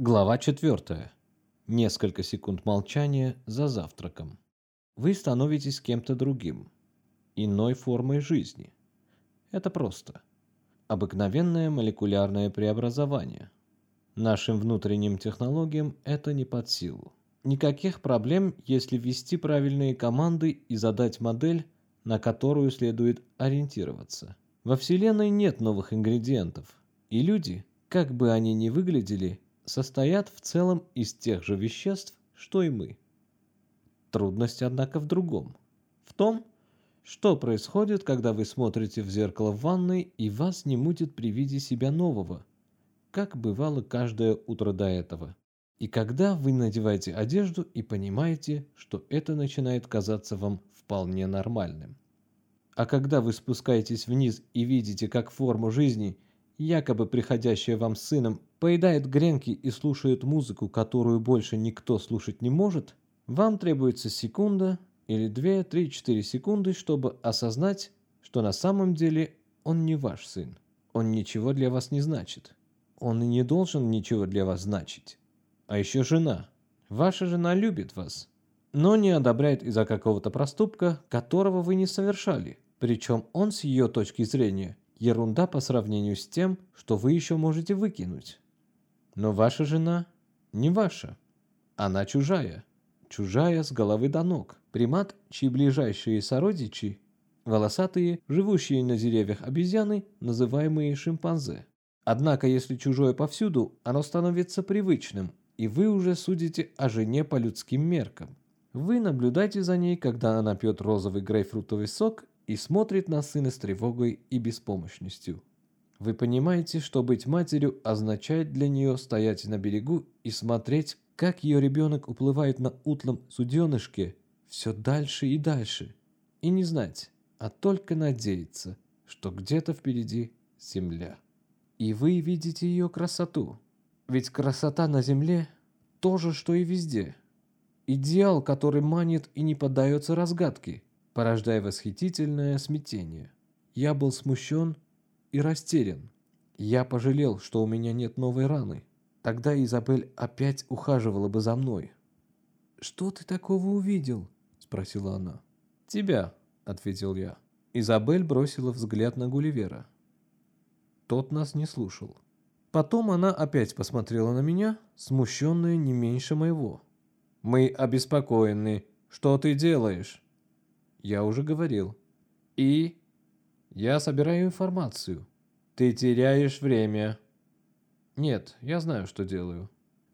Глава 4. Несколько секунд молчания за завтраком. Вы становитесь кем-то другим, иной формой жизни. Это просто. Обыкновенное молекулярное преобразование. Нашим внутренним технологиям это не под силу. Никаких проблем, если ввести правильные команды и задать модель, на которую следует ориентироваться. Во Вселенной нет новых ингредиентов, и люди, как бы они ни выглядели, состоят в целом из тех же веществ, что и мы. Трудность, однако, в другом. В том, что происходит, когда вы смотрите в зеркало в ванной и вас не мутит при виде себя нового, как бывало каждое утро до этого. И когда вы надеваете одежду и понимаете, что это начинает казаться вам вполне нормальным. А когда вы спускаетесь вниз и видите, как форму жизни, якобы приходящая вам сыном, поедает гренки и слушает музыку, которую больше никто слушать не может, вам требуется секунда или 2, 3, 4 секунды, чтобы осознать, что на самом деле он не ваш сын. Он ничего для вас не значит. Он и не должен ничего для вас значить. А еще жена. Ваша жена любит вас, но не одобряет из-за какого-то проступка, которого вы не совершали. Причем он с ее точки зрения ерунда по сравнению с тем, что вы еще можете выкинуть. Но ваша жена не ваша. Она чужая. Чужая с головы до ног. Примат, чьи ближайшие сородичи – волосатые, живущие на деревьях обезьяны, называемые шимпанзе. Однако, если чужое повсюду, оно становится привычным, и вы уже судите о жене по людским меркам. Вы наблюдаете за ней, когда она пьет розовый грейпфрутовый сок и смотрит на сына с тревогой и беспомощностью. Вы понимаете, что быть матерью означает для нее стоять на берегу и смотреть, как ее ребенок уплывает на утлом суденышке все дальше и дальше. И не знать, а только надеяться, что где-то впереди земля. И вы видите ее красоту. Ведь красота на земле – то же, что и везде. Идеал, который манит и не поддается разгадке, порождая восхитительное смятение. Я был смущен и растерян. Я пожалел, что у меня нет новой раны. Тогда Изабель опять ухаживала бы за мной. «Что ты такого увидел?» – спросила она. «Тебя», – ответил я. Изабель бросила взгляд на Гулливера. Тот нас не слушал. Потом она опять посмотрела на меня, смущенная не меньше моего. «Мы обеспокоены. Что ты делаешь?» «Я уже говорил». «И?» Я собираю информацию. Ты теряешь время. Нет, я знаю, что делаю.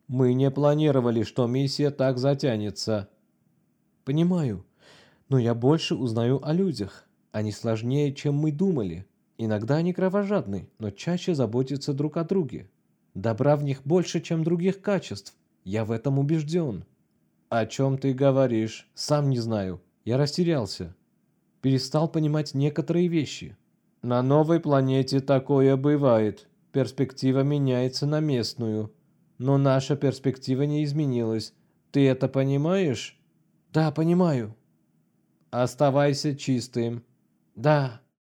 Мы не планировали, что миссия так затянется. Понимаю, но я больше узнаю о людях. Они сложнее, чем мы думали. Иногда они кровожадны, но чаще заботятся друг о друге. Добра в них больше, чем других качеств. Я в этом убежден. О чем ты говоришь? Сам не знаю. Я растерялся перестал понимать некоторые вещи. На новой планете такое бывает. Перспектива меняется на местную. Но наша перспектива не изменилась. Ты это понимаешь? Да, понимаю. Оставайся чистым. Да.